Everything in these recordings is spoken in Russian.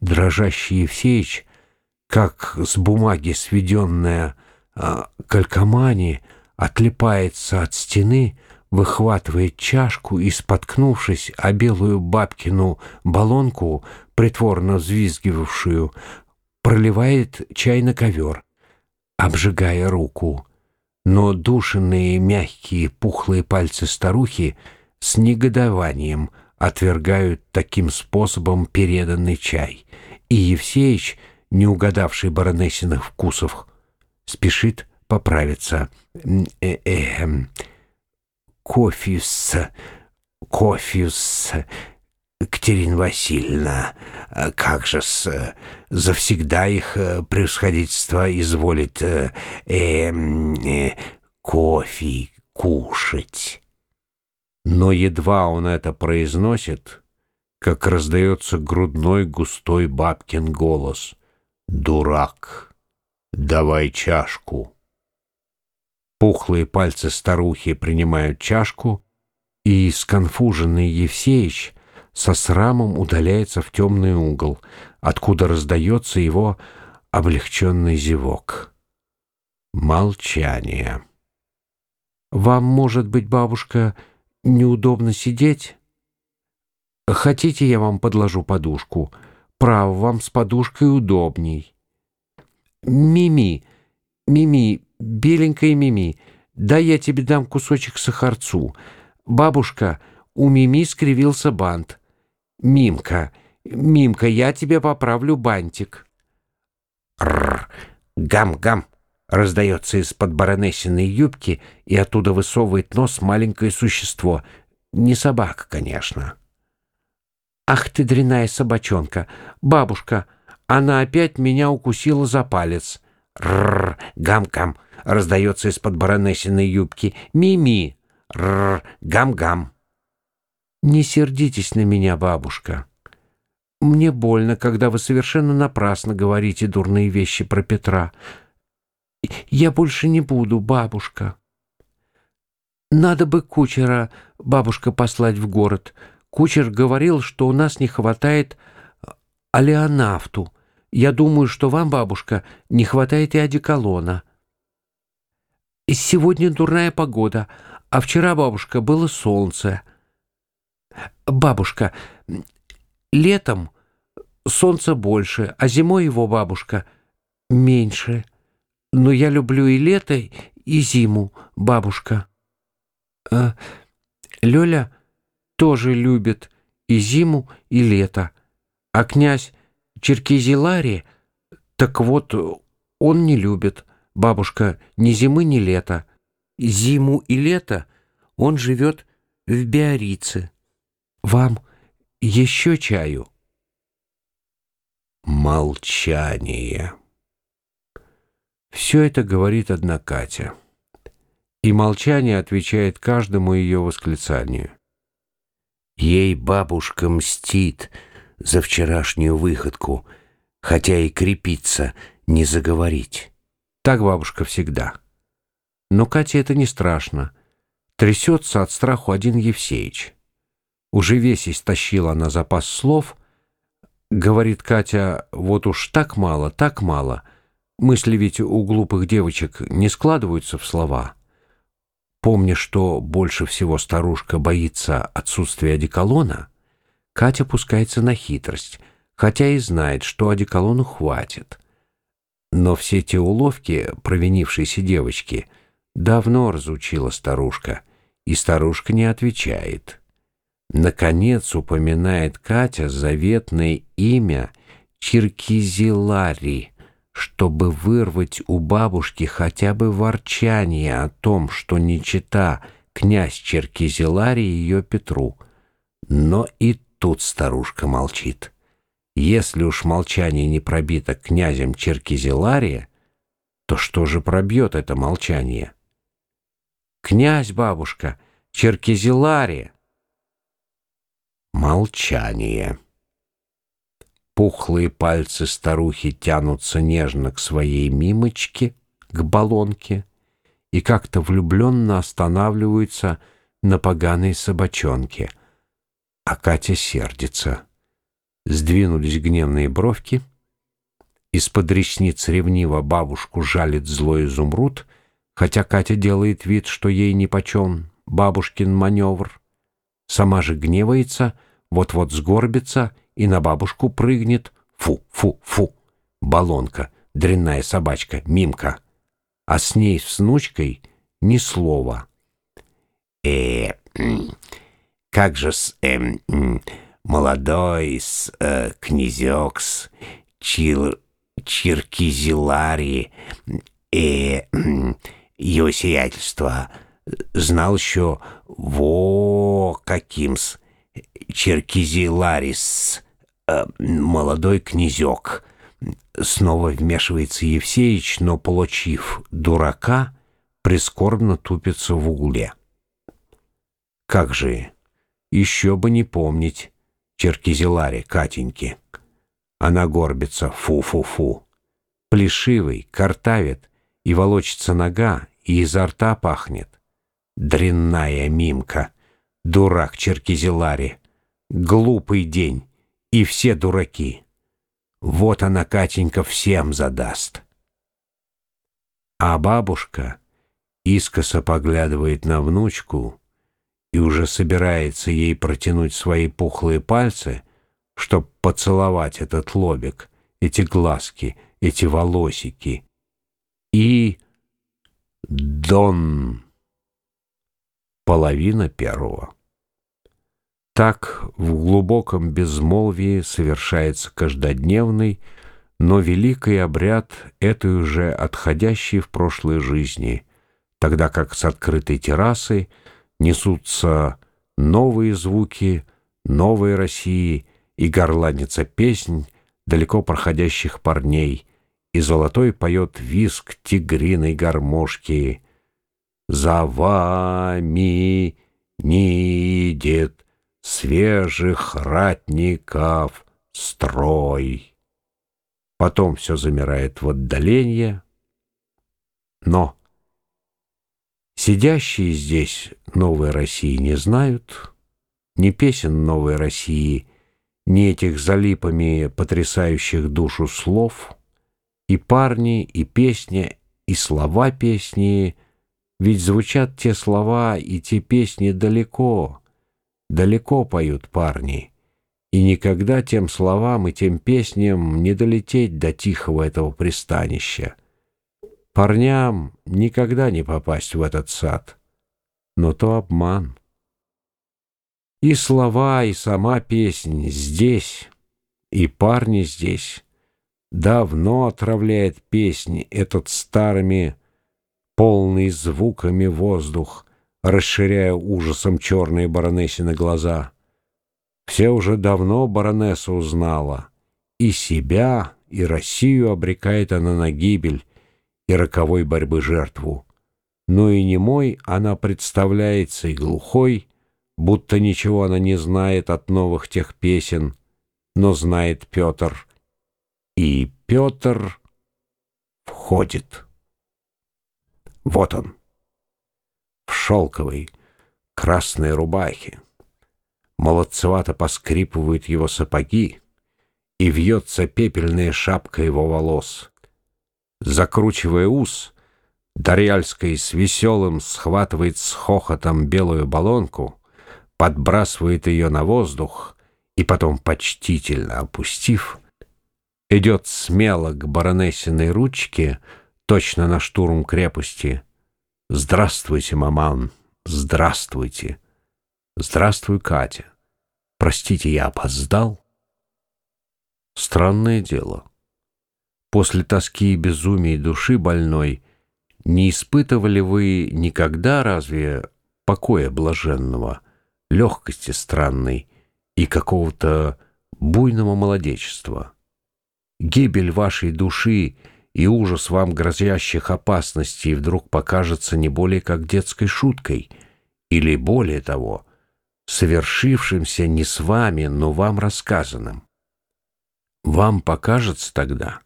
Дрожащий Евсеич, как с бумаги сведенная а, калькомани, отлипается от стены, выхватывает чашку и, споткнувшись о белую бабкину баллонку, притворно взвизгивавшую, проливает чай на ковер, обжигая руку. Но душенные мягкие пухлые пальцы старухи с негодованием отвергают таким способом переданный чай, и Евсеич, не угадавший баронессиных вкусов, спешит поправиться. Э -э кофюс, кофюс, Катерина Васильевна, как же-с, завсегда их э, превосходительство изволит э, э, э, кофе кушать. Но едва он это произносит, как раздается грудной густой бабкин голос. «Дурак, давай чашку». Пухлые пальцы старухи принимают чашку, и сконфуженный Евсеич со срамом удаляется в темный угол, откуда раздается его облегченный зевок. Молчание. «Вам, может быть, бабушка, неудобно сидеть? Хотите, я вам подложу подушку? Право, вам с подушкой удобней». «Мими, Мими, беленькая Мими, дай я тебе дам кусочек сахарцу. Бабушка, у Мими скривился бант. Мимка, Мимка, я тебе поправлю бантик. Гам-гам, раздается из-под баронессиной юбки, и оттуда высовывает нос маленькое существо. Не собака, конечно. Ах ты, дряная собачонка! Бабушка, она опять меня укусила за палец. Рр, гам-гам, раздается из-под баронессиной юбки. Ми-ми, рр, гам-гам. Не сердитесь на меня, бабушка. Мне больно, когда вы совершенно напрасно говорите дурные вещи про Петра. Я больше не буду, бабушка. Надо бы кучера, бабушка, послать в город. Кучер говорил, что у нас не хватает алеонавту. Я думаю, что вам, бабушка, не хватает и одеколона. Сегодня дурная погода, а вчера, бабушка, было солнце. Бабушка, летом солнца больше, а зимой его, бабушка, меньше. Но я люблю и лето, и зиму, бабушка. А, Лёля тоже любит и зиму, и лето. А князь Черкизилари, так вот, он не любит, бабушка, ни зимы, ни лета. Зиму и лето он живет в Биорице. Вам еще чаю? Молчание. Все это говорит одна Катя. И молчание отвечает каждому ее восклицанию. Ей бабушка мстит — за вчерашнюю выходку, хотя и крепиться, не заговорить. Так бабушка всегда. Но Кате это не страшно. Трясется от страху один Евсеич. Уже весь истощила она запас слов. Говорит Катя, вот уж так мало, так мало. Мысли ведь у глупых девочек не складываются в слова. Помня, что больше всего старушка боится отсутствия одеколона, Катя пускается на хитрость, хотя и знает, что одеколону хватит. Но все те уловки провинившейся девочки давно разучила старушка, и старушка не отвечает. Наконец упоминает Катя заветное имя Чиркизилари, чтобы вырвать у бабушки хотя бы ворчание о том, что не чита князь Черкизилари ее Петру. Но и тут старушка молчит. Если уж молчание не пробито князем Черкизелария, то что же пробьет это молчание? Князь, бабушка, Черкизелария. Молчание. Пухлые пальцы старухи тянутся нежно к своей мимочке, к баллонке, и как-то влюбленно останавливаются на поганой собачонке — а Катя сердится. Сдвинулись гневные бровки. Из-под ресниц ревниво бабушку жалит злой изумруд, хотя Катя делает вид, что ей нипочем бабушкин маневр. Сама же гневается, вот-вот сгорбится и на бабушку прыгнет. Фу, фу, фу. Балонка, дрянная собачка, мимка. А с ней, с внучкой, ни слова. Э, как же с э, молодой с э, князёк с чир, Чиркизилари, э, его сиятельство, знал еще во каким-с Черкизиларис, э, молодой князек. Снова вмешивается Евсеич, но, получив дурака, прискорбно тупится в угле. Как же, еще бы не помнить Черкизиларе Катеньки. Она горбится, фу-фу-фу. Плешивый, картавит, и волочится нога, и изо рта пахнет. Дрянная мимка, дурак Черкизилари. Глупый день, и все дураки. Вот она, Катенька, всем задаст. А бабушка искоса поглядывает на внучку и уже собирается ей протянуть свои пухлые пальцы, чтоб поцеловать этот лобик, эти глазки, эти волосики. И Дон. Половина первого. Так в глубоком безмолвии совершается каждодневный, но великий обряд этой уже отходящей в прошлой жизни, тогда как с открытой террасы несутся новые звуки новой России и горланится песнь далеко проходящих парней, и золотой поет виск тигриной гармошки. «За вами не идет свежих ратников строй». Потом все замирает в отдалении, но сидящие здесь новой России не знают, ни песен новой России — ни этих залипами потрясающих душу слов, и парни, и песня, и слова песни, ведь звучат те слова и те песни далеко, далеко поют парни, и никогда тем словам и тем песням не долететь до тихого этого пристанища. Парням никогда не попасть в этот сад, но то обман. И слова, и сама песня здесь, и парни здесь. Давно отравляет песни этот старыми, полный звуками воздух, расширяя ужасом черные баронессины глаза. Все уже давно баронесса узнала. И себя, и Россию обрекает она на гибель и роковой борьбы жертву. Но и немой она представляется и глухой, будто ничего она не знает от новых тех песен, но знает Петр. И Петр входит. Вот он, в шелковой красной рубахе. Молодцевато поскрипывают его сапоги, и вьется пепельная шапка его волос. Закручивая ус, Дарьяльской с веселым схватывает с хохотом белую баллонку — подбрасывает ее на воздух и потом, почтительно опустив, идет смело к баронессиной ручке, точно на штурм крепости. «Здравствуйте, маман, здравствуйте! Здравствуй, Катя! Простите, я опоздал?» Странное дело. После тоски и безумия души больной не испытывали вы никогда разве покоя блаженного — легкости странной и какого-то буйного молодечества. Гибель вашей души и ужас вам грозящих опасностей вдруг покажется не более как детской шуткой, или более того, совершившимся не с вами, но вам рассказанным. Вам покажется тогда,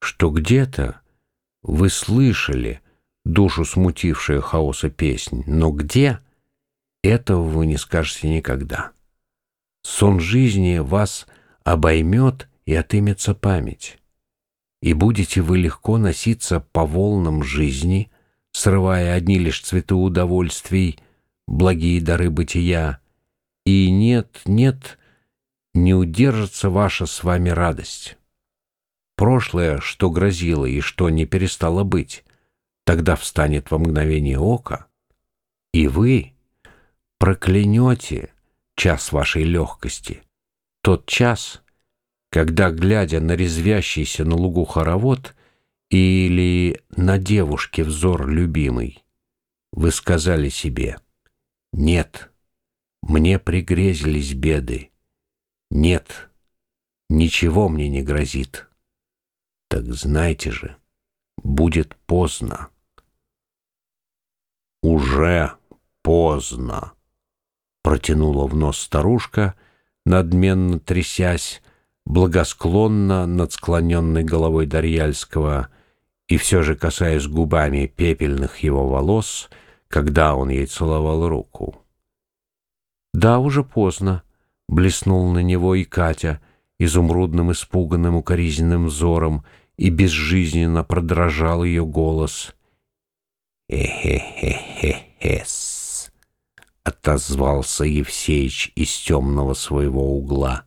что где-то вы слышали душу смутившую хаоса песнь, но где — этого вы не скажете никогда. Сон жизни вас обоймет и отымется память. И будете вы легко носиться по волнам жизни, срывая одни лишь цветы удовольствий, благие дары бытия, и нет, нет, не удержится ваша с вами радость. Прошлое, что грозило и что не перестало быть, тогда встанет во мгновение ока, и вы проклянете час вашей легкости, тот час, когда, глядя на резвящийся на лугу хоровод или на девушке взор любимый, вы сказали себе «Нет, мне пригрезились беды, нет, ничего мне не грозит». Так знайте же, будет поздно. Уже поздно, протянула в нос старушка, надменно трясясь, благосклонно над склоненной головой Дарьяльского и все же касаясь губами пепельных его волос, когда он ей целовал руку. «Да, уже поздно», — блеснул на него и Катя, изумрудным испуганным укоризненным взором, и безжизненно продрожал ее голос. «Эхе-хе-хе-хес», — отозвался Евсеич из темного своего угла.